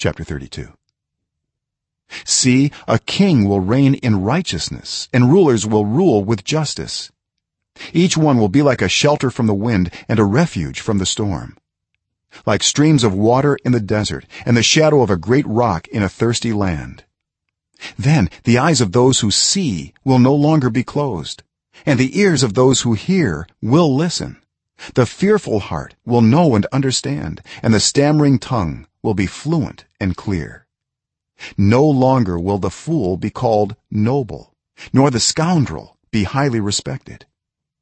chapter 32 see a king will reign in righteousness and rulers will rule with justice. Each one will be like a shelter from the wind and a refuge from the storm. Like streams of water in the desert and the shadow of a great rock in a thirsty land. Then the eyes of those who see will no longer be closed and the ears of those who hear will listen. The fearful heart will know and understand and the stammering tongue will be fluent and clear. No longer will the fool be called noble nor the scoundrel be highly respected.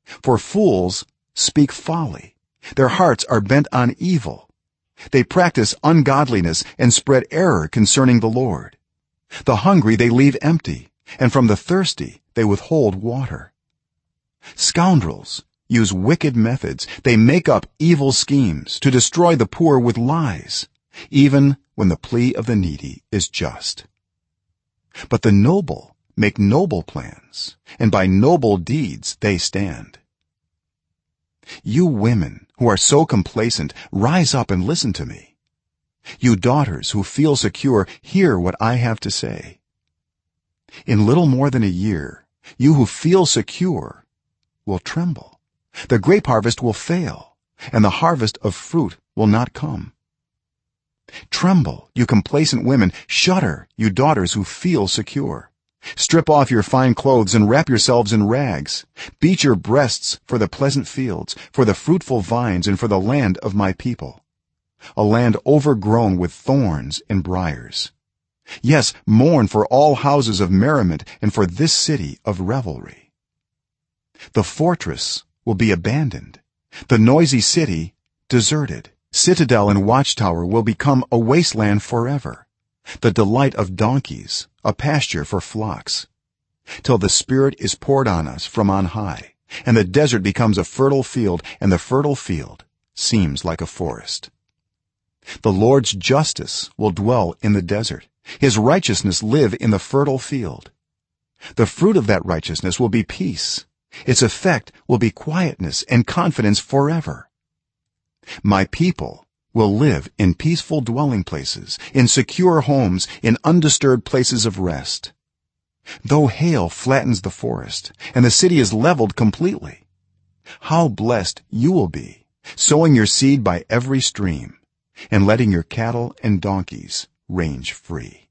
For fools speak folly. Their hearts are bent on evil. They practice ungodliness and spread error concerning the lord. The hungry they leave empty and from the thirsty they withhold water. Scoundrels use wicked methods. They make up evil schemes to destroy the poor with lies even when the plea of the needy is just. But the noble make noble plans and by noble deeds they stand. You women who are so complacent rise up and listen to me. You daughters who feel secure hear what i have to say. In little more than a year you who feel secure will tremble. The grape harvest will fail and the harvest of fruit will not come tremble. You complacent women shudder you daughters who feel secure. Strip off your fine clothes and wrap yourselves in rags. Beat your breasts for the pleasant fields for the fruitful vines and for the land of my people. A land overgrown with thorns and briars. Yes mourn for all houses of merriment and for this city of revelry. The fortress will be abandoned. The noisy city deserted citadel and watchtower will become a wasteland forever. The delight of donkeys a pasture for flocks. Till the spirit is poured on us from on high and the desert becomes a fertile field and the fertile field seems like a forest. The lord's justice will dwell in the desert. His righteousness live in the fertile field. The fruit of that righteousness will be peace. Its effect will be quietness and confidence forever my people will live in peaceful dwelling places in secure homes in undisturbed places of rest. Though hail flattens the forest and the city is leveled completely how blessed you will be sowing your seed by every stream and letting your cattle and donkeys range free